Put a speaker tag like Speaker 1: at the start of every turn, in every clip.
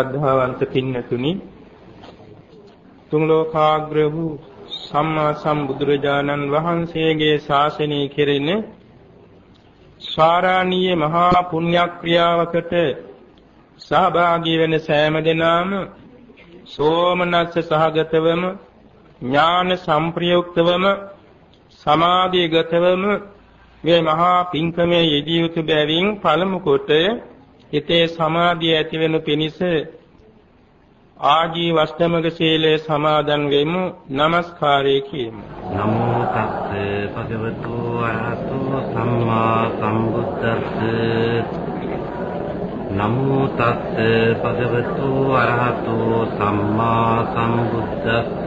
Speaker 1: ශ්‍රද්ධාවන්ත පින්නතුනි තුන් ලෝකාග්‍ර වූ සම්මා සම්බුදුරජාණන් වහන්සේගේ ශාසනය කෙරෙන ස්වාරාණීය මහා පුණ්‍යක්‍රියාවකට සහභාගී වෙන සෑම දෙනාම සෝමනස්ස සහගතවම ඥාන සම්ප්‍රයුක්තවම සමාධිගතවම මේ මහා පිංකමේ යෙදිය යුතු බැවින් පළමු කොට හිතේ සමාධිය ඇති වෙනු පිණිස ආජීව අෂ්ටමක සීලය සමාදන් වෙමු. নমස්කාරය කියමු.
Speaker 2: නමෝ තස්ස භගවතු අරහතෝ සම්මා සම්බුද්දස්ස. නමෝ තස්ස භගවතු අරහතෝ සම්මා සම්බුද්දස්ස.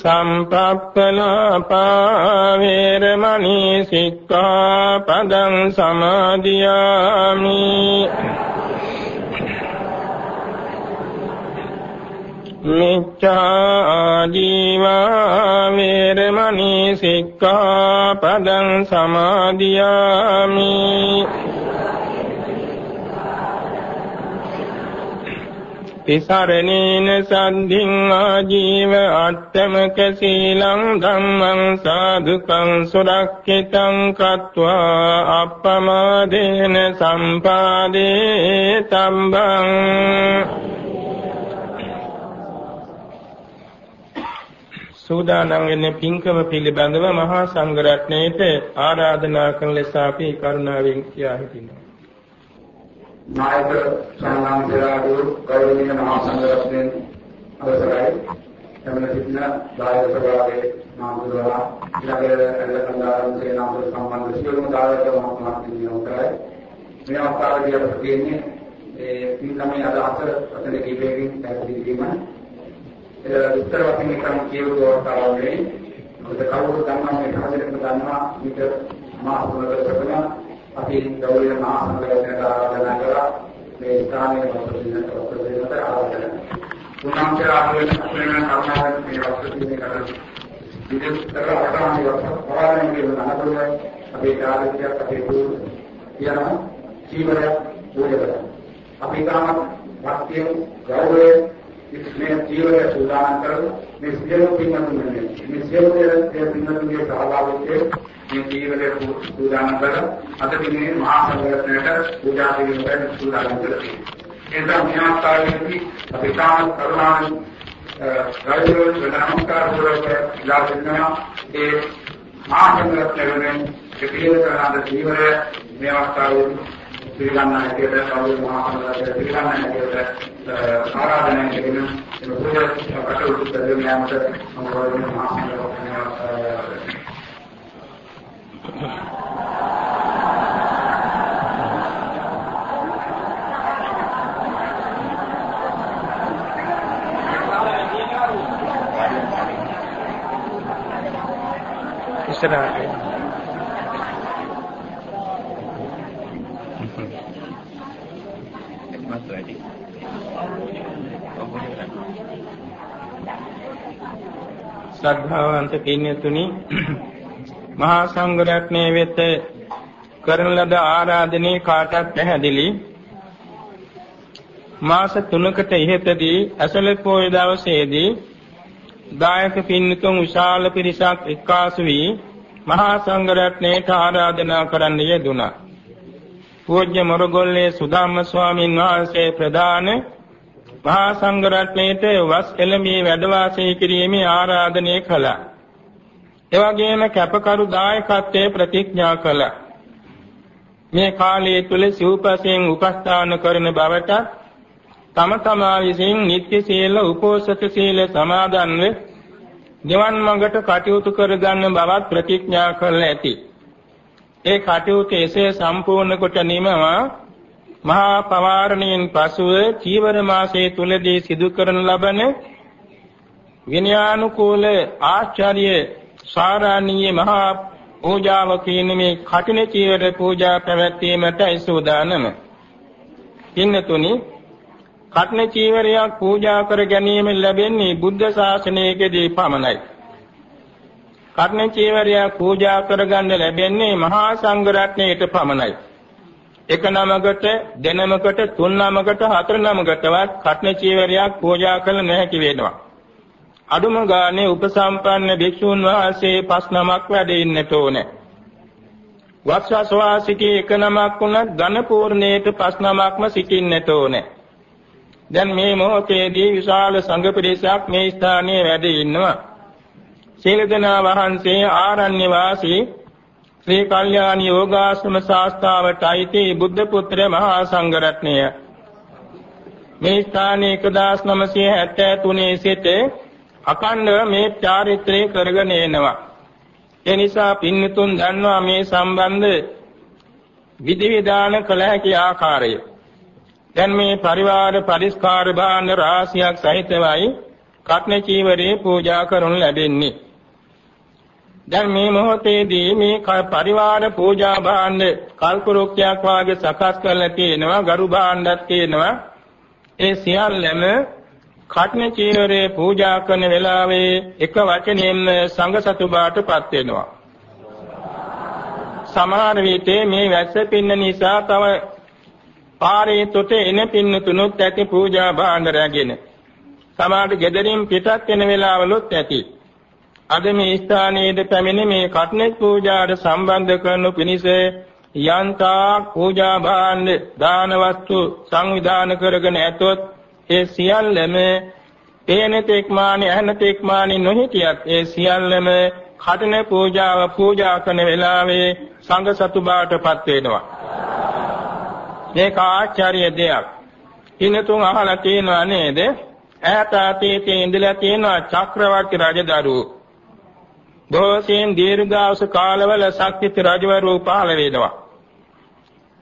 Speaker 1: සම්පප්පලාපා වේරමණී සික්ඛාපදං සමාදියාමි මිච්ඡා ජීවා වේරමණී සික්ඛාපදං සමාදියාමි තිසරණේන සද්ධින් ආජීව අට්ඨමක සීලං ධම්මං සාදුකං සුරක්ෂිතං කତ୍වා අප්පමාදේන සම්පාදේ තම්බං සූදානම් වෙන්නේ පින්කම පිළිබඳව මහා සංඝරත්නයේට ආරාධනා කරන ලෙස අපි කරුණාවෙන් කියා හිටිනවා.
Speaker 3: නායක සම්මානතරාගේ ගෞරවනීය මහා සංඝරත්නයන් අවසරයි. එමන සිටින දායක සභාවේ නාමතුරා ඊළඟ ඇල්ලකන්දාරම් සේනාපති සම්බන්ධ සියලුම දායක මහත්මයාණන් නියෝග කරයි මේ අවස්ථාවේදී අපට තියෙන්නේ ඒ පින්කමේ අදහස අතන කීපයකින් පැහැදිලි කිරීම. ඒ විස්තර වශයෙන් එකම කියවුව අවස්ථාවනේ මොකද කවුරු දන්නා මේ කහදෙක දන්නා විතර මා අසුනක සබන අපි ගෞරවයෙන් මහා සංඝරත්නයට ආරාධනා කරා මේ ස්ථානයේ වස්තුවිනට වස්තුවිනට ආරාධනා. උන්වහන්සේ ආරාධනා කරන කරුණාවෙන් මේ වස්තුවිනට කරන විදේශතර අටාමි වස්තුවාරණය කියන අනුකූල අපේ ජාතියක් අපේ දුරු කියනවා ජීවනය පූජා අපි තාම භක්තිය ගෞරවයෙන් මේ ජීවනය සූදානම් කරමු මේ සියලු පින්වතුන්ගේ මේ සියලු පින්වතුන්ගේ සහභාගීත්වය මේ ජීවනය සූදානම් කර අද දිනේ මහා සංඝරත්නයට පූජා කිරීමට සූදානම් කරමු එතන මේ අවස්ථාවේදී අපි තාම කරුණාවෙන් රාජ්‍යවල නමස්කාර පූර්වක ඉලා දෙන්නා ඒ මහා සංඝරත්නයෙන් පිළිවෙල කරන ජීවනය මේ අවස්ථාවේදී ශ්‍රී ලංකා හැටියට කවුරු මහා සංඝරත්නය ශ්‍රී ලංකා හැටියට ආරාධනා කරන ඒ පූජා කටයුතු කරගෙන යාමට සම්බන්ධ මහා සංඝරත්නය
Speaker 1: ඉස්සරහට මත් වැඩි ශ්‍රද්ධාවන්ත පින්තුනි මහා සංඝ රත්නයේ වෙත කරන ලද ආරාධනයේ කාටත් පැහැදිලි මාස 3කට ඉහතදී අසල පොය දවසේදී දායක පින්තුන් විශාල පිරිසක් එක්කාසු වී මහා සංඝ රත්නයට ආරාධනා කරන්න යෙදුණා. පූජ්‍ය මොරගොල්ලේ සුධම්ම ස්වාමීන් වහන්සේ ප්‍රදාන මහා සංඝ රත්නයට වස් එළඹී වැඩ වාසය කිරීමේ ආරාධනය කළා. එවැගේම කැපකරු දායකත්වයේ ප්‍රතිඥා කළා. මේ කාලය තුල සිව්පසෙන් උපස්ථාන කරන බවට තම තමා විසින් නිත්‍ය සීල උපෝසත සීල සමාදන්ව නිවන් මඟට කටයුතු කරගන්න බවත් ප්‍රතිඥා කළ ඇති. ඒ කටයුතු එසේ සම්පූර්ණ කොට නිමවා මහා පවාරණයෙන් පසුව චීවර මාසයේ තුලදී සිදු කරන ලබන විනයානුකූල ආචාර්ය සාරාණීය මහා පූජාව කියන මේ කටින චීවර පූජා පැවැත්වීමටයි සූදානම. ඉන්නතුනි කටින චීවරයක් පූජා කර ගැනීම ලැබෙන්නේ බුද්ධ ශාසනයකදී පමණයි. කටින චීවරයක් පූජා කරගන්න ලැබෙන්නේ මහා සංඝ රත්නයට පමණයි. එක නමකට දෙනමකට තුන් නමකට හතර නමකටවත් කටින චීවරයක් පූජා කළ නොහැකි වෙනවා. අඩුම ගානේ උපසම්පන්න භික්ෂුන් වහන්සේ පස් නමක් වැඩ ඉන්නට ඕනේ. වත්සස්වාසිකේ එක නමක් වුණත් ඝන පූර්ණේට පස් නමක්ම සිටින්නට ඕනේ. දැන් මේ මොහොතේදී විශාල සංඝ පිරිසක් මේ ස්ථානයේ වැඩ ඉන්නවා. සීලදනා වහන්සේ ආරණ්‍ය වාසී ශ්‍රී කල්යාණ යෝගාශ්‍රම ශාස්ත්‍රාවට අයිති බුද්ධ පුත්‍ර මහා සංඝ රත්නය මේ ස්ථානයේ 1973 සිට අකණ්ඩව මේ චාරිත්‍රය කරගෙන එනවා. ඒ නිසා පින්තුන් දන්නවා මේ සම්බන්ධ විධි විධාන කළ හැකි ආකාරය. දැන් මේ පරිවාර පරිස්කාර භාණ්ඩ රාශියක් සහිතවයි කත්න චීවරේ පූජා කරනු ලැබෙන්නේ. දැන් මේ මොහොතේදී මේ පරිවාර පූජා භාණ්ඩ කල්පරුක්කයක් වාගේ සකස් කරලා තියෙනවා ගරු භාණ්ඩක් තියෙනවා ඒ සියල්ලම කට්න චීවරේ පූජා කරන වෙලාවේ එක වචනයෙන්ම සංඝ සතු බාටපත් වෙනවා. සමහර විට මේ වැස්ස පින්න නිසා තව පාරේ තොට එන පින්න තුනොත් ඇති පූජා භාණ්ඩ රැගෙන. සමහර ගෙදරින් පිටත් වෙන වෙලාවලුත් ඇති. අද මේ ස්ථානයේද පැමිණ මේ කට්න පූජාට සම්බන්ධ කරනු පිණිස යන්තා පූජා භාණ්ඩ දාන වස්තු සංවිධානය කරගෙන ඇතොත් ඒ සියල්ලම පේන තෙක්මානි ඇහෙන තෙක්මානි නොහිටියත් ඒ සියල්ලම කඩන පූජාව පූජා කරන වෙලාවේ සංඝ සතු බාටපත් වෙනවා. මේක ආචාර්ය දෙයක්. ඉන්නතුන් අහලා තියෙනවා නේද? ඈත අතීතයේ ඉඳලා තියෙනවා චක්‍රවර්ති රජදරුවෝ. දෝෂයෙන් දීර්ඝාස කාලවල ශක්තිත රජවරු පහළ වෙනවා.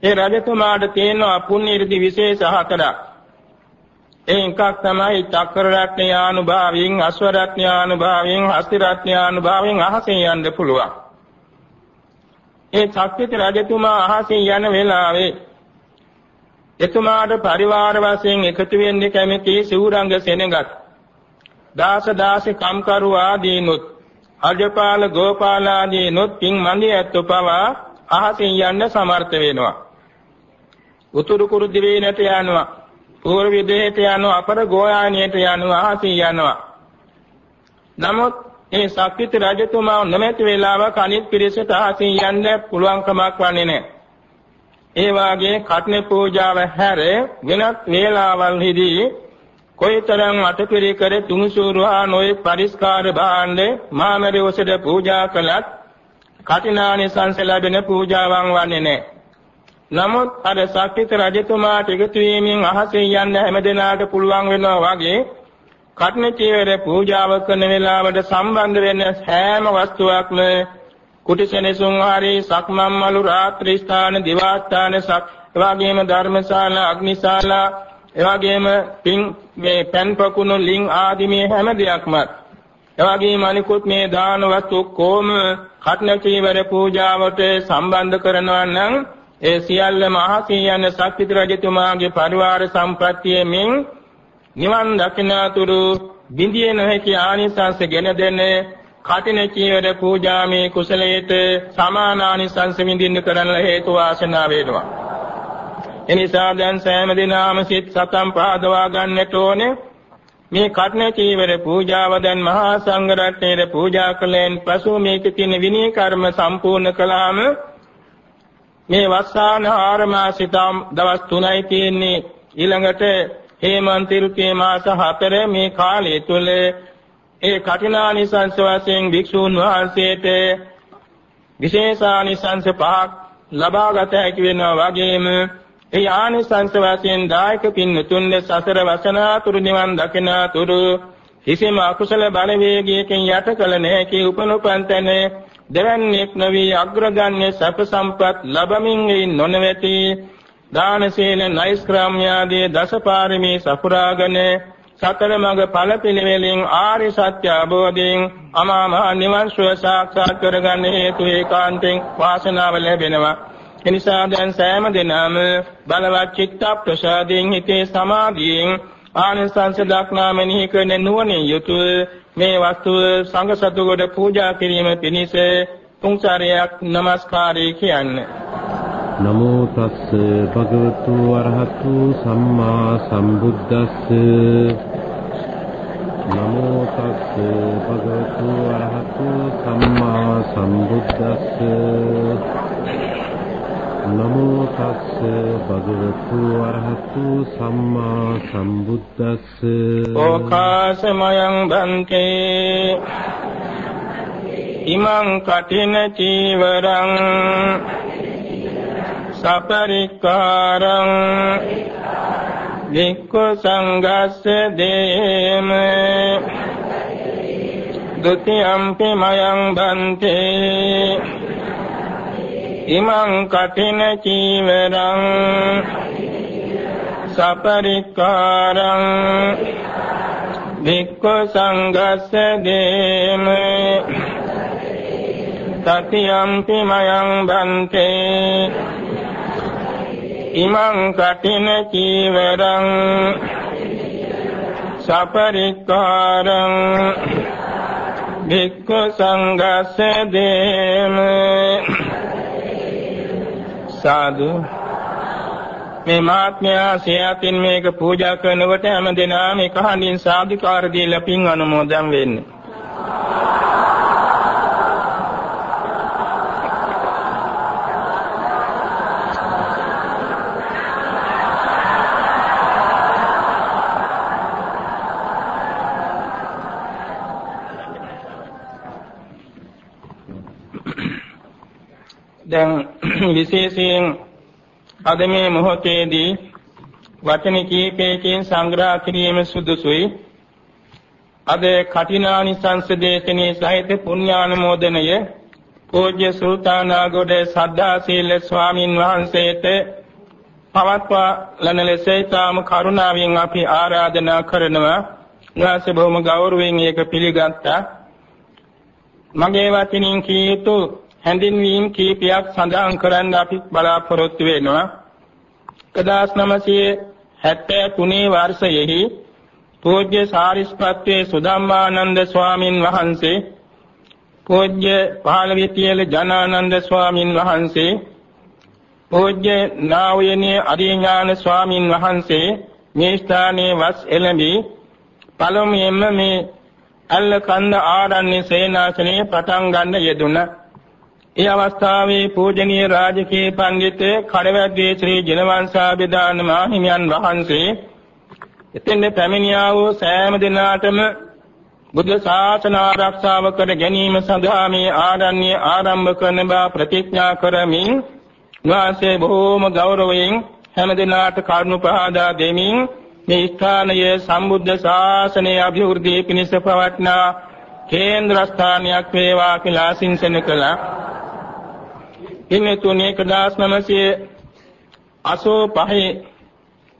Speaker 1: ඒ රජතුමාට තියෙනවා පුණ්‍ය ඉර්ධි විශේෂ හතරක්. ඒ එකක් තමයි චක්‍ර රත්නයානුභාවයෙන් අශ්ව රත්නයානුභාවයෙන් හස්ති රත්නයානුභාවයෙන් අහසෙන් යන්න පුළුවන්. ඒ ශක්තිත රජතුමා අහසින් යන වෙලාවේ එතුමාට පරිවාර වශයෙන් එකතු වෙන්න කැමති සිවුරංග සෙනගත් දාස දාසි කම්කරු ආදීනුත් අජපාල ගෝපාල ආදීනුත් පින් මන්දිය ඇත්තු පවා අහසින් යන්න සමර්ථ වෙනවා උතුරු කුරු දිවයිනට යනවා පූර්ව විදේට යනවා අපර ගෝයානියට යනවා අහසින් යනවා නමුත් මේ ශක්තිත රජතුමා නොමැති වේලාවක අනිත් පිරිසට අහසින් යන්න පුළුවන් කමක් වන්නේ නැහැ ඒ වාගේ කට්නේ පූජාව හැර වෙනත් වේලාවල්හිදී කොයිතරම් අටපිරිකර තුන්සූරුහා නොයේ පරිස්කාර භාණ්ඩ මාමරි ඔසඩ පූජා කළත් කටිනානිසංස ලැබෙන පූජාවන් වන්නේ නැහැ. නමුත් අර ශක්තිත රජතුමාට එකතු වීමෙන් අහසේ යන්න හැමදෙනාට පුළුවන් වෙනවා වගේ කට්නේ චීවර පූජාව කරන වෙලාවට සම්බන්ධ වෙන හැම වස්තුවක්ම කුටිසෙනසුන් හරි සක්මන් මලු රාත්‍රී ස්ථාන දිවාස්ථාන සක් එවාගේම ධර්මශාලා අග්නිශාලා එවාගේම පින් මේ පෙන් පකුණු ලිං ආදී මේ හැම දෙයක්ම එවාගේම අනිකුත් මේ දාන වස්තු කොම කටන චීවර පූජාවට සම්බන්ධ කරනවා නම් ඒ සියල්ලම අහසින් යන සක්විති රජතුමාගේ පරිවාර සම්ප්‍රත්‍යයෙන් නිවන් දකිනාතුරු බිඳිය නොහැකි ආනිසංස ගෙන දෙන්නේ කටින චීවර පූජාමේ කුසලයට සමානානිසංස විඳින්න කරන්න හේතු වාසනා වේනවා. එනිසා දැන් සෑම දිනම සිත් සතම් පාදවා ගන්නට ඕනේ. මේ කටින චීවර පූජාව දැන් මහා සංඝ රත්නයේ පූජා කළෙන් පසු මේකේ තියෙන විනී කර්ම සම්පූර්ණ කළාම මේ වස්සාන ආර මාසිතම් දවස් 3යි තියෙන්නේ. ඊළඟට හේමන්ත ඍතුවේ මාස 4 මේ කාලය තුල ඒ කටිනානිසංස වශයෙන් භික්ෂූන් වහන්සේට විශේෂානිසංස පහක් ලබාගත හැකි වෙනවා වගේම ඒ ආනිසංස වශයෙන් දායක පින්නතුන්ද සසර වසනාතුරු නිවන් දකිනාතුරු කිසිම අකුසල බලවේගයකින් යට කළ නැකි උපනුපන්තන දෙවන්නේක් නොවි අග්‍රගණ්‍ය සැප සම්පත් ලැබමින් නොනවති දාන සීල නෛෂ්ක්‍රාම්‍යාදී දසපාරමී සපුරාගෙන සතර මඟ ඵල පිළිවෙලින් ආරි සත්‍ය අවබෝධයෙන් අමා මහ නිවන් සුව සාක්ෂාත් කරගන්න හේතු ඒකාන්තයෙන් වාසනාව ලැබෙනවා. එනිසා දැන් සෑම දිනම බලවත් චිත්ත ප්‍රසාදයෙන් හිතේ සමාධියෙන් ආනිසංස දක්නා මෙනෙහි කරන නුවණින් යුතුව මේ වස්තුව සංඝ සතුගොඩ පූජා කිරීම පිණිස තුන් සැරයක් নমස්කාරය කියන්නේ.
Speaker 2: නමෝ තස්ස භගවතු අරහතු සම්මා සම්බුද්දස්ස. නමෝ තස්ස භගවතු අරහතු සම්මා සම්බුද්දස්ස. නමෝ තස්ස භගවතු අරහතු සම්මා සම්බුද්දස්ස.
Speaker 1: ඕකාසමයං බන්තේ. ඉමං කටින චීවරං. සපරික්කාරං. වික්ඛු සංඝස්ස දේම. ဒ ුතියම්පි මයං බන්තේ. ඉමං කටින චීවරං සපරික්කාරං වික්ඛු සංඝස්ස දේම තතියම්පි මයං බන්තේ ඉමං කටින චීවරං සපරික්කාරං භික්ඛු සංඝස්ස දේම සාදු. මේ මාත්මයා සියතින් මේක පූජා කරනකොට හැම දිනම එක හඬින් සාදුකාර දීලා පින් අනුමෝදන් වෙන්නේ දැන් විශේෂයෙන් අද මේ මොහොතේදී වචන කීපයකින් සංග්‍රහ කිරීම සුදුසුයි. අද කටිනානිසංස දේශනේ සහිත පුණ්‍යානුමෝදනය පූජ්‍ය සුල්තානාගොඩ සද්ධා සීල ස්වාමින් වහන්සේට පවත්වා ලන ලෙස ඊටම කරුණාවෙන් අපි ආරාධනා කරනවා. වාසේ බොහොම ගෞරවයෙන් ඒක පිළිගත්තා. මගේ වචනින් කී යුතු හැඳින්වීම් කීපයක් සඳහන් කරන්න අපි බලාපොරොත්තු වෙනවා 1973 වර්ෂයේහි පූජ්‍ය සාරිස්පත්වේ සුධම්මානන්ද ස්වාමින් වහන්සේ පූජ්‍ය පහළවිතියල ජනානන්ද ස්වාමින් වහන්සේ පූජ්‍ය නාවයනේ අරිඥාන ස්වාමින් වහන්සේ මේ ස්ථානයේ වස් එළඹි පළමුවෙන්ම මේ අල්ලකන්ද ආරණ්‍ය සේනාසනයේ පටන් ගන්න යෙදුණා. ඒ අවස්ථාවේ පූජනීය රාජකීය පඬිතුක කඩවැද්දේ ශ්‍රී ජනවංශාභිදාන මාහිමියන් වහන්සේ එතෙන් පැමිණියා වූ සෑම දිනාටම බුද්ධ ශාසන ආරක්ෂාව කර ගැනීම සඳහා මේ ආරණ්‍ය ආරම්භ කරන බව ප්‍රතිඥා කරමින් වාසේ බොහෝම ගෞරවයෙන් හැම දිනාට කරුණ පහදා දෙමින් මේ ස්ථානයේ සම්බුද්ධ ශාසනයේ අභිවෘද්ධිය පිණිස පවත්නා කේන්ද්‍ර ස්ථානයක් වේවා කියලා ආශිංසන කළා. ඉන්නේ තුනේ 1985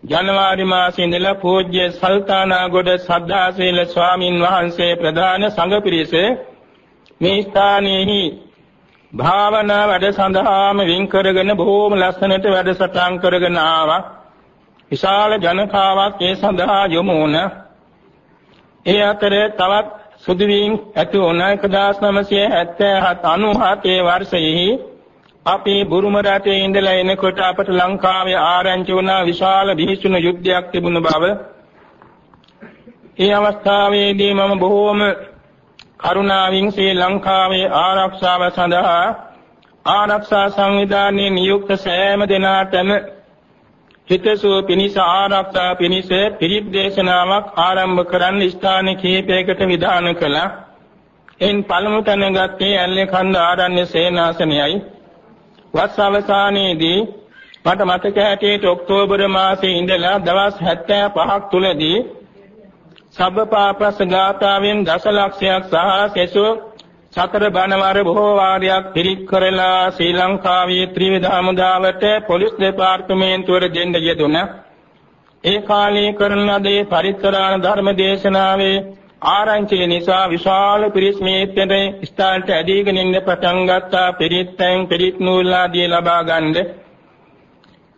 Speaker 1: ජනවාරි මාසයේ ඉඳලා පූජ්‍ය සල්තානාගොඩ සද්ධාසීල ස්වාමින් වහන්සේ ප්‍රධාන සංඝ පිරිස මේ ස්ථානයේහි භාවනා වැඩ සඳහාම වින් කරගෙන බොහෝම ලස්සනට වැඩසටහන් කරගෙන ආවා. විශාල ජනකාවක් ඒ සඳහා යොමු වුණා. ඒ අතරේ තවත් සුදුවීම් ඇති වුණ 1977 97 වර්ෂයේ අපි බුරුම රටේ ඉඳලා එනකොට අපට ලංකාවේ ආරංචි වුණා විශාල බිහිසුණු යුද්ධයක් තිබුණ බව. ඒ අවස්ථාවේදී මම බොහෝම කරුණාවෙන් ශ්‍රී ලංකාවේ ආරක්ෂාව සඳහා ආරක්ෂා සංවිධානයේ නියුක්ත සෑම දෙනාටම හිතසුව පිණිස ආරක්ෂා පිණිස පිරිත් දේශනාවක් ආරම්භ කරන්න ස්ථාන කිහිපයකට විධාන කළා. එයින් පළමු තැන ගත්තේ ඇල්ලේ කන්ද ආරණ්‍ය සේනාසනයයි. වස් අවසානයේදී මට මතක හැටියට ඔක්තෝබර් මාසයේ ඉඳලා දවස් 75ක් තුලදී සබ්බපාපස් ගාථාවෙන් දසලක්ෂයක් සහ සෙසු සතර බණවර බොහෝ වාරයක් පිළික් කරලා ශ්‍රී ලංකාවේ ත්‍රිවිධ හමුදාවට පොලිස් දෙපාර්තමේන්තුවට දෙන්න යෙදුණා. ඒ කාලේ කරන ලදී පරිත්‍රාණ ධර්ම දේශනාවේ ආරංචිය නිසා විශාල පිරිස් මේත්තේ ස්ථානට ඇදීගෙන ඉන්න පටන් ගත්තා පිරිත්යෙන් පිරිත් නූල් ආදී ලබා ගන්න.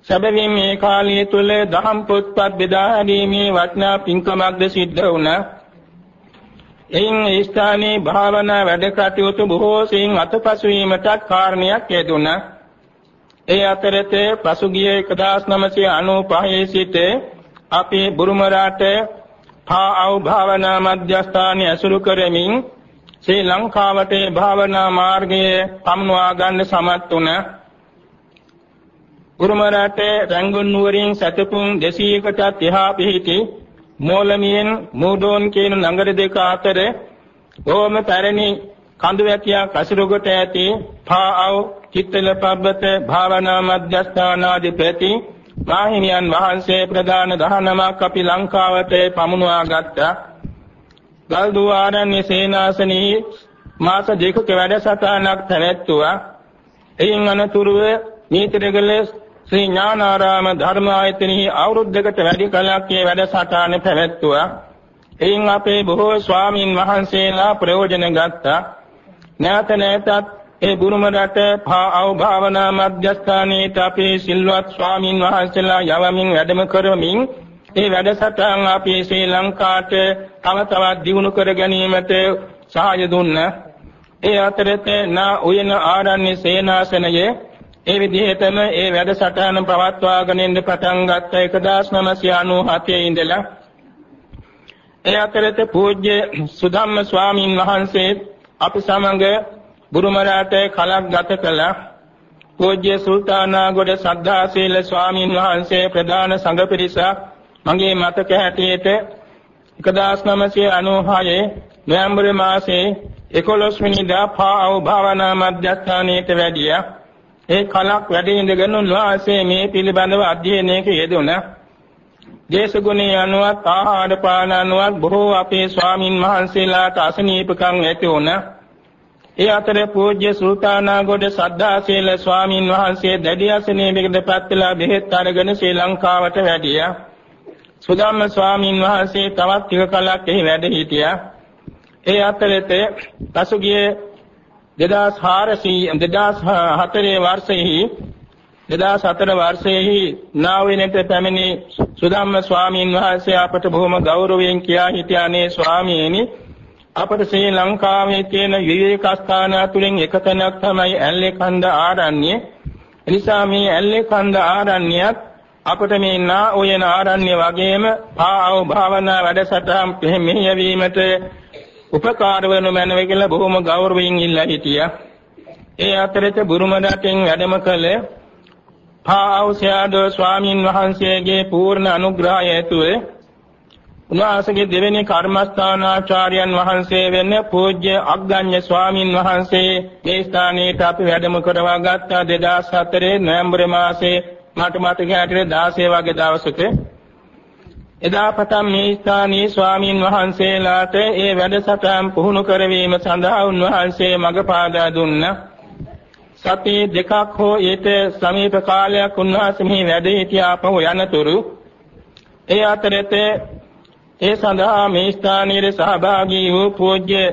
Speaker 1: සැබවින් මේ කාලය තුල දහම් පොත්පත් බෙදා ගැනීමේ වටිනා පින්කමක්ද සිද්ධ වුණා. එයින් ස්ථානයේ භාවනා වැඩ කටයුතු බොහෝ සෙයින් අතපසු වීමටත් කාරණයක් යෙදුණා. ඒ අතරතේ පසුගිය 1995 සිට අපේ බුරුම රටේ ආව භාවනා මධ්‍යස්ථානය ඇසුරු කරමින් ශ්‍රී ලංකාවට භාවනා මාර්ගයේ පමුණවා ගන්න සමත් වුණ උරුම රටේ රංගුන් නුවරින් සතපුම් 200කටත් එහා පිහිටි මෝලමියෙන් මූඩෝන් කියන නගර දෙක අතර ඕම පැරණි කඳු වැටියක් අසුරු කොට ඇති පාඅව චිත්තල පබ්බත භාවනා මධ්‍යස්ථානාධිපති මාහිමියන් වහන්සේ ප්‍රදාන 19ක් අපි ලංකාවට පමුණවා ගත්තා. ගල්දුව ආරණ්‍ය සේනාසනයේ මාස දෙකක වැඩසටහනක් පැවැත්වුවා. එයින් අනතුරුව නීතිරගල ශ්‍රී ඥානාරාම ධර්මායතනෙහි අවුරුද්දකට වැඩි කලක් මේ වැඩසටහන පැවැත්වුවා. එයින් අපේ බොහෝ ස්වාමින් වහන්සේලා ප්‍රයෝජන ගත්තා. නැවත නැවතත් ඒ බුරුම රට භාව භාවනා මධ්‍යස්ථානයේට අපේ සිල්වත් ස්වාමින් වහන්සේලා යවමින් වැඩම කරමින් ඒ වැඩසටහන් අපි ශ්‍රී ලංකාවට තව තවත් දියුණු කර ගැනීමට සහාය දුන්නා. ඒ අතරතේ නා උයන ආරණ්‍ය සේනාසනයේ ඒ විදිහටම ඒ වැඩසටහන පවත්වාගෙන ඉන්න පටන් ගත්ත 1997 ඉඳලා ඒ අතරතේ පූජ්‍ය සුධම්ම ස්වාමින් වහන්සේ අපි සමග බුරුමරාට කලක් ගත කළ පූජ්‍ය සුල්තානාගොඩ සද්ධාසීල ස්වාමීන් වහන්සේ ප්‍රධාන සංඝ පිරිසක් මගේ මතක හැටියට 1996 නොවැම්බර් මාසයේ 11 වෙනිදා පාව භාවනා මධ්‍යස්ථානයට වැඩියා. ඒ කලක් වැඩ ඉඳගෙන උන්වහන්සේ මේ පිළිබඳව අධ්‍යයනයක යෙදුණා. දේශගුණේ අනුවත් ආහාර පාන අනුවත් බොහෝ අපේ ස්වාමින් වහන්සේලාට අසනීපකම් ඇති වුණා. ඒ අතර පූජ්‍ය සූතානාගොඩ සද්ධාශීල ස්වාමින් වහන්සේ දැඩි අසනීපයකටපත් වෙලා බෙහෙත් අරගෙන ශ්‍රී ලංකාවට වැඩියා. සුදම්ම ස්වාමින් වහන්සේ තවත් ටික කලක් එහි වැඩ හිටියා. ඒ අතරතේ පසුගිය 2400 2004 වර්ෂයේ 2004 වර්ෂයේ නාවිනට පැමිණි සුධම්ම ස්වාමීන් වහන්සේ අපට බොහොම ගෞරවයෙන් කියා හිටියානේ ස්වාමීනි අපට ශ්‍රී ලංකාවේ තියෙන විවේක ස්ථාන තුලින් එක තැනක් තමයි ඇල්ලේ කන්ද ආරණ්‍ය. එනිසා මේ ඇල්ලේ කන්ද ආරණ්‍යයත් අපට මේ නා ඔයන ආරණ්‍ය වගේම ආව භාවනා වැඩසටහන් මෙහෙයවීමට උපකාර වන මැනව කියලා බොහොම ගෞරවයෙන් ඉල්ලා හිටියා. ඒ අතරේ බුරුම රටෙන් වැඩම කළ පාවුසයාද ස්වාමින් වහන්සේගේ පූර්ණ අනුග්‍රහය ඇතුළේ උන්වහන්සේගේ දෙවෙනි කර්මස්ථානාචාර්යයන් වහන්සේ වෙන පූජ්‍ය අග්ගඤ්ඤ ස්වාමින් වහන්සේ මේ ස්ථානයට අපි වැඩම කරවා ගත්තා 2004 නොවැම්බර් මාසයේ මට මතක හැටියට 16 වගේ දවසක එදා පටන් මේ ස්ථානයේ ස්වාමින් වහන්සේලාට ඒ වැඩසටහන් පුහුණු කරවීම සඳහා උන්වහන්සේ මඟ පාදා දුන්නා. සති දෙකක් හෝ ඊට සමීප කාලයක් උන්වහන්සේ මෙහි වැඩ සිටියා පහු යනතුරු ඒ අතරතේ ඒ සඳහා මේ ස්ථානයේ සහභාගී වූ පූජ්‍ය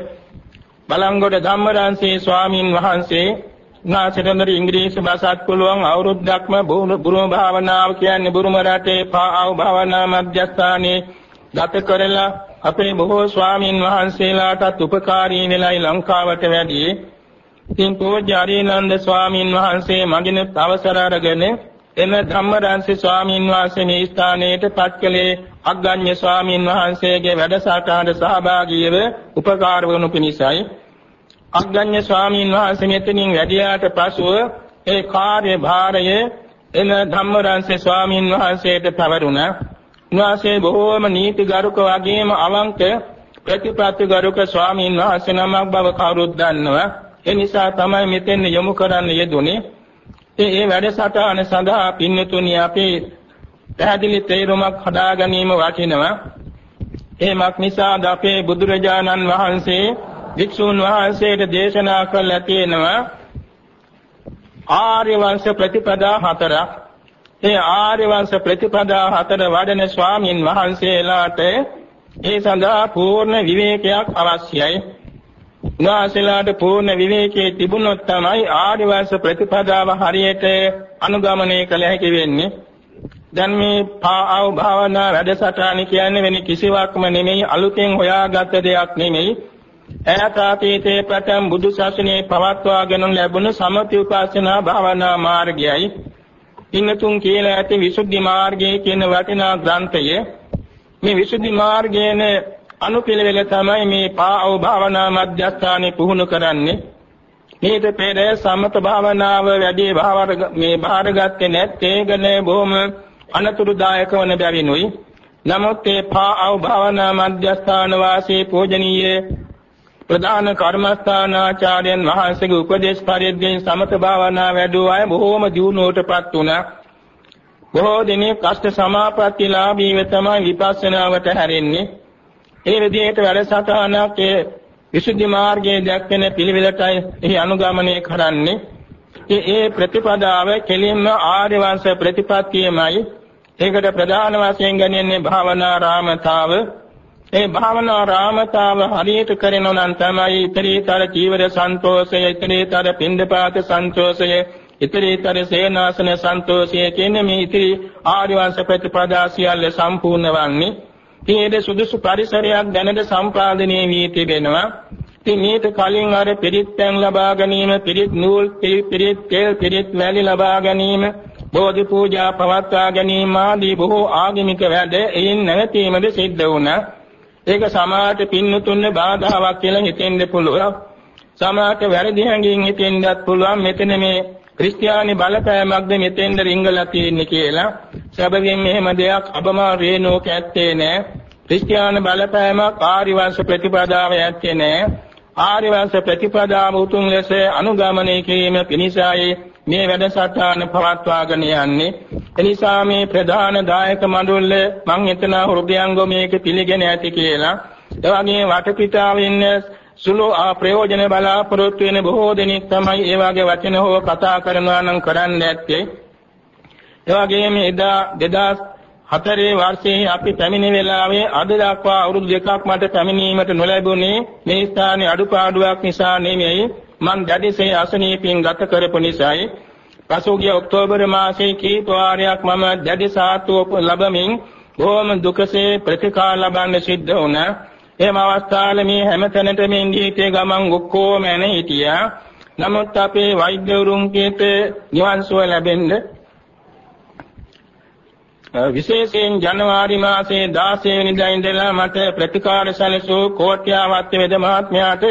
Speaker 1: බලංගොඩ ධම්මරන්සේ ස්වාමින් වහන්සේ නාචරන්දර ඉංග්‍රීසි භාෂාත් පුළුවන් අවුරුද්දක්ම බුරුම භාවනාව කියන්නේ බුරුම රටේ පාව භාවනා මධ්‍යස්ථානයේ ගත කරලා අපේ බොහෝ ස්වාමින් වහන්සේලාටත් උපකාරී වෙලයි ලංකාවට වැඩි. ඉතින් පූජ්‍ය ආරිනන්ද ස්වාමින් වහන්සේ මගින් අවසර අරගෙන එම ධම්මරන්සි ස්වාමින් වහන්සේ මේ ස්ථානයට පත්කලේ අග්ගඤ්ඤ ස්වාමින් වහන්සේගේ වැඩසටහනට සහභාගී ව උපකාර වනු පිණිසයි අග්ගඤ්ඤ ස්වාමීන් වහන්සේ මෙතනින් වැඩියාට පසුව ඒ කාර්ය භාරය එන ධම්මරන්සේ ස්වාමීන් වහන්සේට පැවරුණා. උන්වහන්සේ බොහෝම නීතිගරුක වගේම අවංක ප්‍රතිපත්තිගරුක ස්වාමීන් වහන්සේ නමක් බව කවුරුත් දන්නවා. ඒ නිසා තමයි මෙතෙන් යොමු කරන්න යෙදුනේ. ඒ ඒ වැඩසටහන සඳහා පින්නතුනි අපි පැහැදිලි තේරුමක් හදා ගැනීම වටිනවා. එමක් නිසා අපේ බුදුරජාණන් වහන්සේ වික්ෂුන් වහන්සේට දේශනා කළා තියෙනවා ආර්ය වංශ ප්‍රතිපදා හතරක්. ඒ ආර්ය වංශ ප්‍රතිපදා හතර වඩන ස්වාමින් වහන්සේලාට ඒ සඳහා පූර්ණ විවේකයක් අවශ්‍යයි. උන්වහන්සේලාට පූර්ණ විවේකයේ තිබුණොත් තමයි ආර්ය වංශ ප්‍රතිපදාව හරියට අනුගමනය කළ හැකි වෙන්නේ. දැන් මේ පාව භාවනා වැඩසටහන කියන්නේ වෙන කිසිවක්ම නෙමෙයි අලුතෙන් හොයාගත්ත දෙයක් නෙමෙයි. ඈත අතීතයේ ප්‍රථම බුදු සසුනේ පවත්වාගෙන ලැබුණු සමථ උපාසනා භාවනා මාර්ගයයි ඉන්නතුන් කියලා ඇති විසුද්ධි මාර්ගය කියන වටිනා ග්‍රන්ථය මේ විසුද්ධි මාර්ගයේන අනුපිළිවෙල තමයි මේ පාව භාවනා මධ්‍යස්ථානේ පුහුණු කරන්නේ මේක පෙර සමත භාවනාව වැඩි භාවර මේ බාරගත්තේ නැත්තේ ගනේ බොහොම අනතුරුදායක වන බැවිනුයි නමුත් ඒ පාව භාවනා මධ්‍යස්ථාන වාසී පූජනීය ප්‍රධාන කර්මස්ථානාචාර්යයන් වහන්සේගේ උපදේශ පරිද්දෙන් සමත භාවනා වැඩුව අය බොහෝම දියුණුවටපත් වුණා. බොහෝ දිනේ කෂ්ඨ සමාපත්තිලාභීව තමයි විපස්සනාවට හැරෙන්නේ. ඒ විදිහට වැඩසටහනක් ඒ විසුද්ධි මාර්ගයේ දැක්වෙන පිළිවෙලටයි එහි අනුගමනය කරන්නේ. ඒ ප්‍රතිපදාව කෙලින්ම ආර්ය වංශ ප්‍රතිපත්තියමයි. ඒකට ප්‍රධාන වශයෙන් ගන්නේ භාවනා රාමතාව ඒ භාවනා රාමතාව හරියට කරනෝ නම් තමයි ඊතරීතර ජීවර සන්තෝෂය, ඊතරීතර පින්දපාත සන්තෝෂය, ඊතරීතර සේනාසන සන්තෝෂය කියන මේ ඉතිරි ආර්ය වංශ ප්‍රතිපදා සියල්ල සම්පූර්ණ වන්නේ. මේ සුදුසු පරිසරයක් දැනද සම්පාදනය වී තිබෙනවා. ඉතින් මේක කලින් අර පිරිත්පැන් ලබා ගැනීම, පිරිත් නූල්, පිරිත් තෙල්, පිරිත් වැලි ලබා ගැනීම, බෝධි පූජා පවත්වා ගැනීම ආදී බොහෝ ආගමික වැඩ එයින් නැවතීමද සිද්ධ වුණා. ඒක සමාජ පින්නතුන්ගේ බාධාවක් කියලා හිතෙන්න පුළුවන්. සමාජ වැරදි හැඟීම් හිතෙන්නත් පුළුවන්. මෙතන මේ ක්‍රිස්තියානි බලපෑමක්ද මෙතෙන්ද රිංගලා තියෙන්නේ කියලා. සැබවින් මෙහෙම දෙයක් අබමා රේනෝක ඇත්තේ නෑ. ක්‍රිස්තියානි බලපෑමක් ආර්ය වංශ ප්‍රතිපදාව ඇත්තේ නෑ. ආර්ය වංශ ප්‍රතිපදාව උතුම් ලෙස අනුගමනය කිරීම පිණිසයි මේ වැඩසටහන පවත්වාගෙන යන්නේ. එනිසා මේ ප්‍රධාන දායක මඬුල්ල මම හිතන හෘදයාංගෝ මේක පිළිගෙන ඇති කියලා. ඒ වගේ වටපිටාවෙන් සුළු ප්‍රයෝජන බලාපොරොත්තු වෙන බොහෝ දෙනෙක් තමයි ඒ වගේ වචන හෝ කතා කරනවා නම් කරන්නේ නැත්තේ. ඒ වගේම එදා 2004 වර්ෂයේ අපි පැමිණි වෙලාවේ අද දක්වා අවුරුදු දෙකක් මට පැමිණීමට නොලැබුණේ මේ ස්ථානයේ අඩුපාඩුවක් නිසා නෙමෙයි මන් දැඩිසේ අසනීපින් ගත කරපු නිසායි පසුගිය ඔක්තෝබර් මාසයේ කීප වාරයක් මම දැඩි සාතුව ලැබමින් බොහොම දුකසේ ප්‍රතිකාර ලබන්න සිද්ධ වුණා. එම අවස්ථාවල මේ හැමතැනටම ඉන්දීතේ ගමන් ඔක්කොම එන හිටියා. නමුත් අපේ වෛද්‍යවරුන් කීත නිවන් සුව ලැබෙන්න විශේෂයෙන් ජනවාරි මාසයේ 16 වෙනිදා ඉඳලා මට ප්‍රතිකාර සැලසූ කෝට්‍යාවත් වේද මහත්මයාට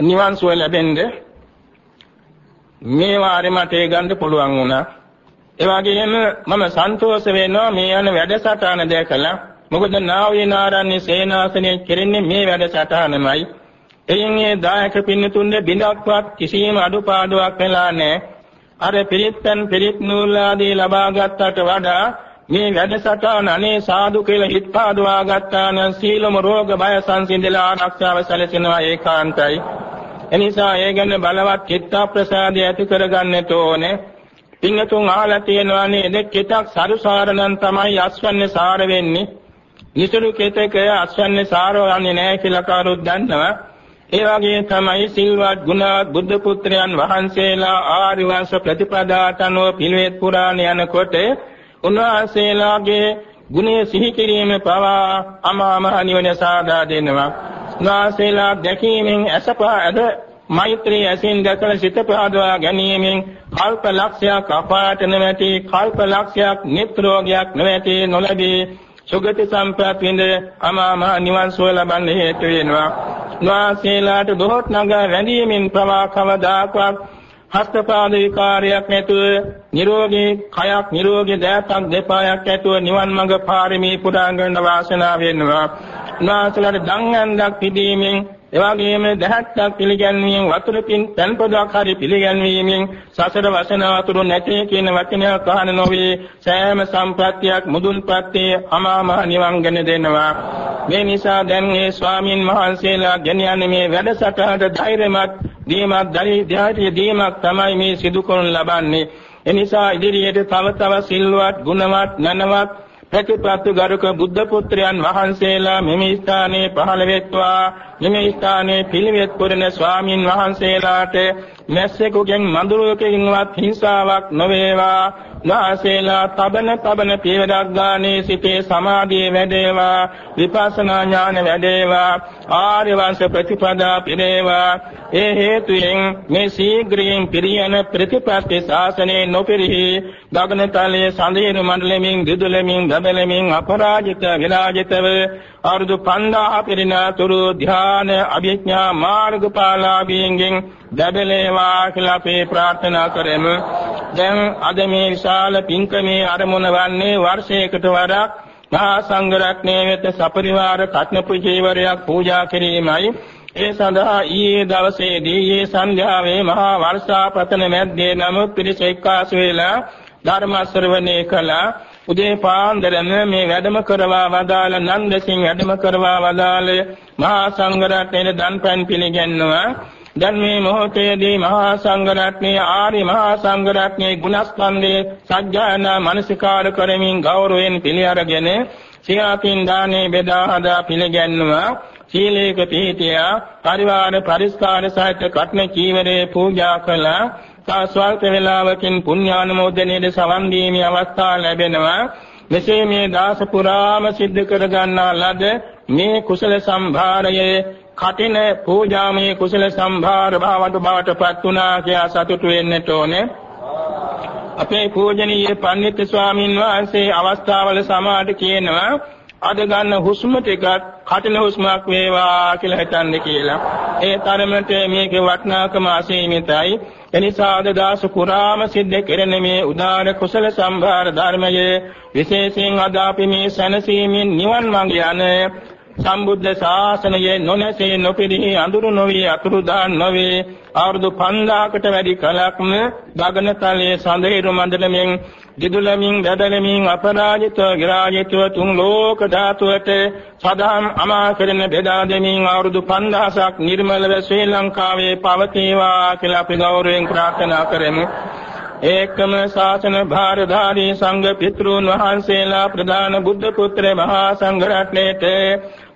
Speaker 1: නිවන් සුව ලැබෙන්න මේ වාරේ මට ඒ ගන්න පුළුවන් වුණා. ඒ වගේම මම සන්තෝෂ වෙනවා මේ යන වැඩසටහන දැකලා. මොකද නාවිනාරණ්‍ය සේනාසනයේ කෙරෙන්නේ මේ වැඩසටහනමයි. එයින් ඒ දායක පින්නතුන්ගේ බිඳක්වත් කිසිම අඩුපාඩුවක් වෙලා නැහැ. අර පිරිත්පැන් පිරිත් නූල් ආදී ලබා ගත්තට වඩා මේ වැඩසටහන අනේ සාදු කියලා හිත් පාදවා ගත්තා නම් සීලම රෝග බය සංසිඳලා ආරක්ෂාව සැලසෙනවා ඒකාන්තයි. එනිසා ඒ ගැන බලවත් චිත්ත ප්‍රසාදය ඇති කරගන්නට ඕනේ. පින්නතුන් අහලා තියෙනවා නේද කෙතක් සරුසාරණන් තමයි අස්වන්නේ සාර වෙන්නේ. නිසරු කෙතක අස්වන්නේ සාරවන්නේ නැහැ කියලා කවුරුත් දන්නවා. ඒ වගේ තමයි සිල්වත් ගුණවත් බුද්ධ පුත්‍රයන් වහන්සේලා ආර්ය වංශ ප්‍රතිපදාට අනුව පිළිවෙත් පුරාණ යනකොට උන්වහන්සේලාගේ ගුණය සිහි කිරීම පවා අමා මහ නිවන සාදා දෙනවා. උන්වහන්සේලා දැකීමෙන් අසපා අද මෛත්‍රී ඇසින් දැකලා සිත පහදවා ගැනීමෙන් කල්ප ලක්ෂයක් අපාට නැති කල්ප ලක්ෂයක් නිත්‍රෝගයක් නැති නොලැබී සුගති සම්ප්‍රාප්ත විඳ අමා මහ නිවන් සුව ලබන්න හේතු වෙනවා. වාසීලාට දොහොත් නගා වැඳීමෙන් ප්‍රවා කවදාකවත් හස්තපාද විකාරයක් නැතුව නිරෝගී කයක් නිරෝගී දෑතක් දෙපායක් ඇතුව නිවන් මඟ පාරමී පුරා ගන්න වාසනාව වෙනවා. නාසලට දංගන්දක් පිදීමෙන් එවාගේම දහත්තක් පිළිගැන්වීම වතුර පින් තන්පදක් හරි පිළිගැන්වීමෙන් සසර වසන වතුරු නැtei කියන වචනයක් අහන නොවේ. සෑම සම්ප්‍රත්‍යක් මුදුන්පත්ේ අමා මහ නිවන් ගැන දෙනවා. මේ නිසා දැන් මේ ස්වාමින් වහන්සේලා ගෙන යන්නේ මේ වැඩසටහනට ධෛර්යමත් දීමක් ධෛර්ය දීමක් තමයි මේ සිදු කරනු ලබන්නේ. එනිසා ඉදිරියට තව තව සිල්වත් ගුණවත් නනවත් ප්‍රතිපත්ති ගරුක බුද්ධ පුත්‍රයන් වහන්සේලා මෙමි ස්ථානයේ පහළ වෙත්වා. මෙමි ස්ථානයේ පිළිවෙත් පුරන ස්වාමින් වහන්සේලාට මැස්සෙකුගෙන් මඳුරකකින්වත් හිංසාවක් නොවේවා. නාසේලා තබන තබන පියවරක් ගානේ සිටේ සමාධිය වැඩේවා. විපස්සනා ඥාන වැඩේවා. ආර්ය වංශ ප්‍රතිපදා පිරේවා. ඒ හේතුයෙන් මේ සීග්‍රයෙන් පිරියන ප්‍රතිපත්ති ශාසනයේ නොපිරිහි ගගනතලයේ සඳේරු මණ්ඩලෙමින් දිදුලෙමින් දබලෙමින් අපරාජිත විරාජිතව අවුරුදු 5000 පිරිනාතුරු ධ්‍යාන අභිඥා මාර්ගඵලාභීන්ගෙන් දැබලේවා කියලා අපි ප්‍රාර්ථනා කරමු. දැන් අද මේ විශාල පින්කමේ ආරමුණ වන්නේ වර්ෂයකට වරක් මහා සංඝ රත්නයේ වෙත සපරිවාර කත්න පුජීවරයක් පූජා කිරීමයි. ඒ සඳහා ඊයේ දවසේදී ඊයේ සන්ධ්‍යාවේ මහා වර්ෂාපතන මැද්දේ නම් පිරිස එක්කාසු වෙලා ධර්ම ශ්‍රවණය කළා. උදේ පාන්දරම මේ වැඩම කරවා වදාළ නන්දසිං වැඩම කරවා වදාළ මහා සංඝරත්නයේ දන්පැන් පිළිගන්නවා. දැන් මේ මොහොතේදී මහා සංඝරත්නයේ ආරි මහා සංඝරත්නයේ ගුණස්කන්ධයේ සත්‍යනා මනසිකාර කරමින් ගෞරවයෙන් පිළි අරගෙන සියාපින් දානේ බෙදා හදා පිළිගන්නවා. සීලේක පීතියා පරිවාර පරිස්කාර සහිත කටන චීවරේ පූජා කළා. ස්වල්ප වේලාවකින් පුණ්‍යානුමෝදනයේ සවන් දීමේ අවස්ථාව ලැබෙනවා. මෙසේ මේ දාස පුරාම සිද්ධ කර ගන්නා ලද මේ කුසල සම්භාරයේ කටින පූජාමය කුසල සම්භාර භාවට බවට පත් වුණා කියා සතුටු වෙන්නට ඕනේ. අපේ පූජනීය පන්විත ස්වාමින් වහන්සේ අවස්ථාවල සමාඩ කියනවා අද ගන්න හුස්ම ටිකත් කටින හුස්මක් වේවා කියලා හිතන්නේ කියලා. ඒ තරමට මේකේ වටිනාකම අසීමිතයි. එනිසා අද දාස කුරාම සිද්ධ කෙරෙන මේ උදාර කුසල සම්භාර ධර්මයේ විශේෂයෙන් අද අපි මේ සැනසීමෙන් නිවන් මඟ යන සම්බුද්ධ ශාසනයේ නොනැසී නොපිරිහි අඳුරු නොවි අතුරුදාන් නොවේ. අවුරුදු 5000කට වැඩි කලක්ම ගගනතලයේ සඳහිරු මණ්ඩලමින් දිදුලමින් වැදලමින් අපරාජිතව ගිරාජිතව තුන් ලෝක ධාතුවට සදාම් අමා කරන බෙදා දෙමින් අවුරුදු 5000ක් නිර්මලව ශ්‍රී ලංකාවේ පවතිවා කියලා අපි ගෞරවයෙන් ප්‍රාර්ථනා කරමු. ඒකම ශාසන භාරධාරී සංඝ පිතෘන් වහන්සේලා ප්‍රධාන බුද්ධ පුත්‍ර මහා සංඝ රත්නයේට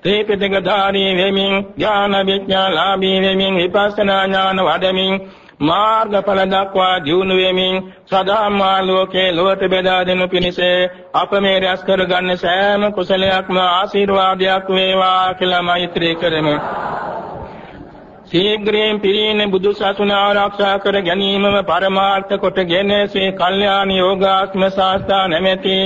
Speaker 1: ත්‍රිපිටක ධාරී වෙමින් ඥාන විඥාලාභී වෙමින් විපස්සනා ඥාන වඩමින් මාර්ගඵල දක්වා දියුණු වෙමින් සදාම්මා ලෝකේ ලොවට බෙදා දෙනු පිණිස අප මේ රැස් කරගන්න සෑම කුසලයක්ම ආශිර්වාදයක් වේවා කියලා මෛත්‍රී කරමු. ශීඝ්‍රයෙන් පිරින බුදු සසුන ආරක්ෂා කර ගැනීමම පරමාර්ථ කොටගෙන ශ්‍රී කල්යාණ යෝගාත්ම ශාස්ත්‍රා නැමැති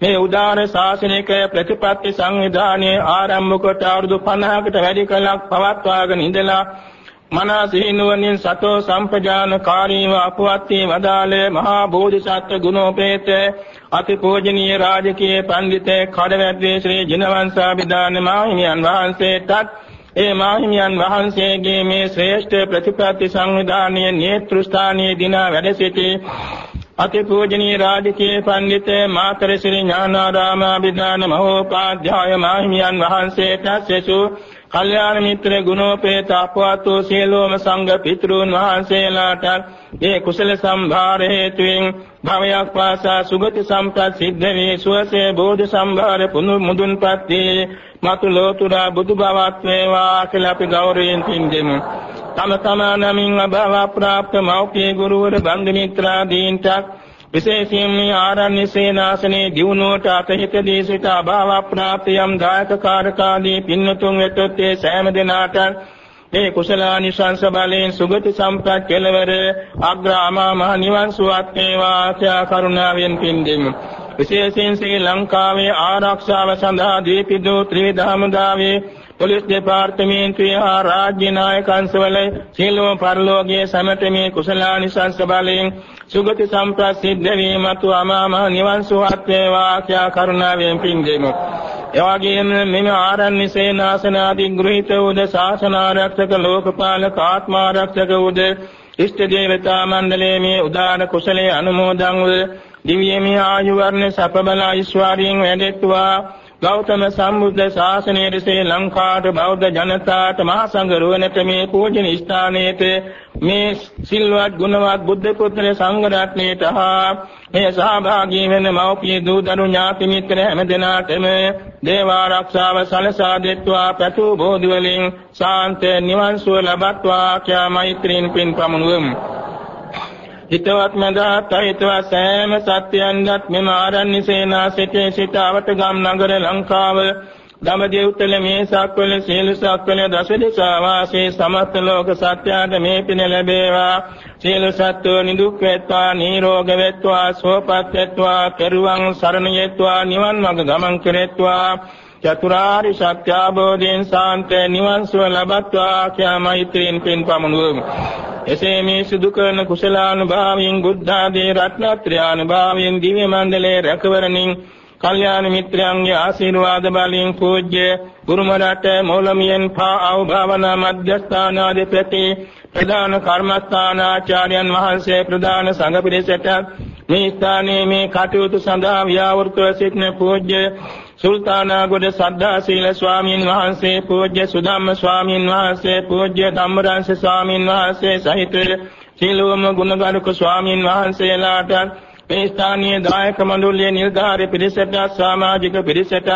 Speaker 1: මේ උදාර ශාසනික ප්‍රතිපත්ති සංවිධානයේ ආරම්භ කොට අවුරුදු 50කට වැඩි කලක් පවත්වාගෙන ඉඳලා මනසිනුවණින් සතෝ සම්පජානකාරීව අපවත්ති වදාළේ මහා බෝධිසත්ව ගුණෝපේත අතිපූජනීය රාජකීය පඬිතේ කඩවැද්දේ ශ්‍රී ජිනවංශාභිදාන මාහිමියන් වහන්සේටත් ඒ මාහිමියන් වහන්සේගේ මේ ශ්‍රේෂ්ඨ ප්‍රතිපත්ති සංවිධානයේ නේතෘ ස්ථානයේ දිනා වැඩ සිටි අතිපූජනීය රාජකීය පඬිත මාතර ශ්‍රී ඥානාරාම අභිදාන මහෝපාධ්‍යාය මාහිමියන් වහන්සේට සෙසු කල්යාණ මිත්‍ර ගුණෝපේත අපවතු සියලුම සංඝ පිතෘන් වහන්සේලාට මේ කුසල සම්භාර හේතුවෙන් භවයක් පාසා සුගති සම්ප්‍රත් සිද්ධ වේ සුවසේ බෝධි සම්භාර පුනු මුදුන්පත් වේ මතු ලෝතුරා බුදු බවත් වේවා කියලා අපි ගෞරවයෙන් පින්දෙමු තම තමා නමින් අභව ප්‍රාප්ත මෞඛ්‍ය ගුරුවර බන්ධ මිත්‍රාදීන්ට විශේෂයෙන් මේ ආරණ්‍ය සේනාසනේ දියුණුවට අතහිතදී සිට අභව ප්‍රාප්තියම් දායක කාරකාදී පින්නතුන් වෙතොත් ඒ සෑම දිනාට මේ කුසලානිසංස බලයෙන් සුගති සම්ප්‍රාප්ත කෙලවර අග්‍රාමා මහ නිවන් සුවත් වේවා ආශා කරුණාවෙන් පින්දෙමු. විශේෂයෙන් ශ්‍රී ලංකාවේ ආරක්ෂාව සඳහා දීපිදු ත්‍රිවිධ හමුදාවේ පොලිස් දෙපාර්තමේන්තුවේ හා රාජ්‍ය නායකංශවල සියලුම පරිලෝකයේ සමත මේ කුසලානිසංස බලයෙන් සුගති සම්ප්‍රසිද්ධ වීමතු අමාම නිවන් සුවත් වේවා ආඛ්‍යා කරුණාවෙන් පින්දෙමු. එවාගේම මෙම ආරණ්‍ය සේනාසන ආදී ගෘහීත උද ශාසන ආරක්ෂක ලෝකපාලක ආත්මාරක්ෂක උද ඉෂ්ට දේවතා මණ්ඩලයේ මේ උදාන කුසලයේ අනුමෝදන් වූ දිව්‍යමය ආයු වර්ණ සප බල ඓශ්වර්යයෙන් වැඩෙත්වා ගෞතම සම්බුද්ධ ශාසනයේ ශ්‍රී ලංකාවට බෞද්ධ ජනතාවට මහා සංඝරුවනට මේ පූජන ස්ථානයේට මේ සිල්වත් ගුණවත් බුද්ධ පුත්‍ර සංඝ රත්නයට හා මේ සහභාගී වෙන මව්පිය දූ දරු ඥාති මිත්‍ර හැම දෙනාටම දේව ආරක්ෂාව සලසා දෙත්වා පැතු බෝධි වලින් ශාන්ත නිවන් සුව ලබත්වා කියා මෛත්‍රීන් පින් පමුණුවමු. හිතවත් මඳහත් අහිතවත් සෑම සත්‍යයන්වත් මෙම ආරණ්‍ය සේනාසෙතේ සිට අවත ගම් නගර ලංකාව දමදිය උත්තල මේ සක්වල සීල සක්වල දසදසා වාසේ සමස්ත ලෝක සත්‍යයට මේ පින ලැබේවා. සීල සත්ව නිදුක් වේත්වා නිරෝග වේත්වා සෝපත් වේත්වා පෙරුවන් සරණ යෙත්වා නිවන් මඟ ගමන් කෙරෙත්වා. චතුරාරි සත්‍ය අවබෝධයෙන් සාන්ත නිවන් සුව ලබත්වා කියා මෛත්‍රීන් පින් පමුණුවමු. එසේ මේ සිදු කරන කුසලානුභාවයෙන් බුද්ධ ආදී රත්නත්‍රානුභාවයෙන් දිව්‍ය මණ්ඩලයේ රැකවරණින් කල්යාණ මිත්‍රයන්ගේ ආශිර්වාද බලයෙන් පූජ්‍ය ගුරුම රට මෞලමියන් පා ආව භාවනා මධ්‍යස්ථානාධිපති ප්‍රධාන කර්මස්ථානාචාර්යයන් වහන්සේ ප්‍රධාන සංඝ පිරිසට මේ ස්ථානයේ මේ කටයුතු සඳහා ව්‍යවෘතව සිටින පූජ්‍ය සුල්තානාගොඩ සද්ධා සීල ස්වාමීන් වහන්සේ පූජ්‍ය සුධම්ම ස්වාමීන් වහන්සේ පූජ්‍ය ධම්මරංශ ස්වාමීන් වහන්සේ සහිත සීලවම ගුණගරුක ස්වාමීන් වහන්සේලාට මේ ස්ථානීය දායක මණ්ඩලයේ නිලධාරී පිරිසට සමාජික පිරිසට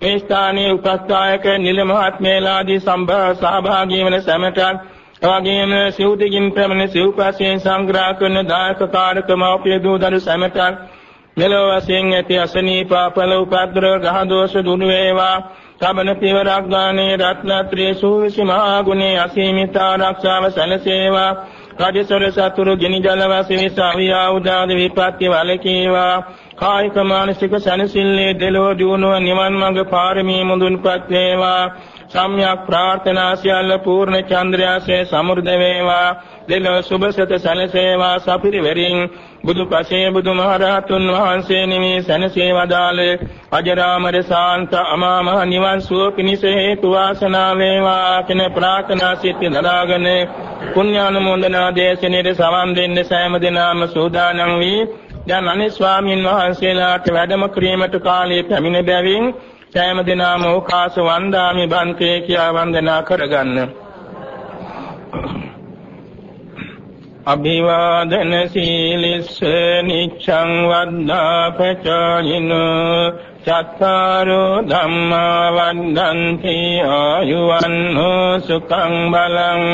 Speaker 1: මේ ස්ථානීය උපස්ථායක නිල මහත්මයලාදී සහභාගී වන සැමට එවැගේම සිව්දිගින් ප්‍රමණ සිව්පසයෙන් සංග්‍රහ කරන දායක කාරක මෞපිය දූ දරු සැමට මෙලොව වශයෙන් ඇති අසනීප අපල උපද්‍රව ග්‍රහ දෝෂ දුරු වේවා සමන පියවරක් ගානේ රත්නත්‍රයේ සූවිසි මහා ගුණේ අසීමිත ආරක්ෂාව සැලසේවා. රජසර සතුරු ගිනි ජල වාසී සාවියා උදාද විපත්‍ය වලකීවා කායික මානසික සනසිල්ලේ දෙලෝ දිනුව නිවන් මඟ පාරමී මුදුන්පත් වේවා. සම්්‍යක් ප්‍රාර්ථනා සියල්ල පූර්ණ චන්ද්‍රයාසේ සමෘද්ධ වේවා. දෙලොව සුභසත සැලසේවා සපිරිවරින් බුදු පසේ බුදු මහරහතුන් වහන්සේ නිමේ සැනසේ වදාළ අජරාමර සාන්ත අමා මහ නිවන් සුව පිණිස හේතු වාසනා වේවා කියන ප්‍රාර්ථනා සිත් දරාගෙන පුණ්‍යානුමෝදනා දේශනෙට සවන් දෙන්න සෑම දිනම සූදානම් වී. දැන් අනේ ස්වාමීන් වහන්සේලාට වැඩම කිරීමට කාලය පැමිණ බැවින් සෑම දිනම ඕකාස වන්දාමි බන්තේ කියා වන්දනා කරගන්න. අභිවාදන සීලිස්ස නිච්ඡං වද්දා පචායිනෝ චත්තාරෝ ධම්මා වන්දන්ති ආයුවන්නෝ සුඛං බලං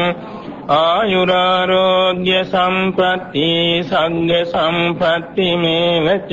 Speaker 1: ආයුරාරෝග්‍ය සම්පatti සංඝ සම්පatti මේවච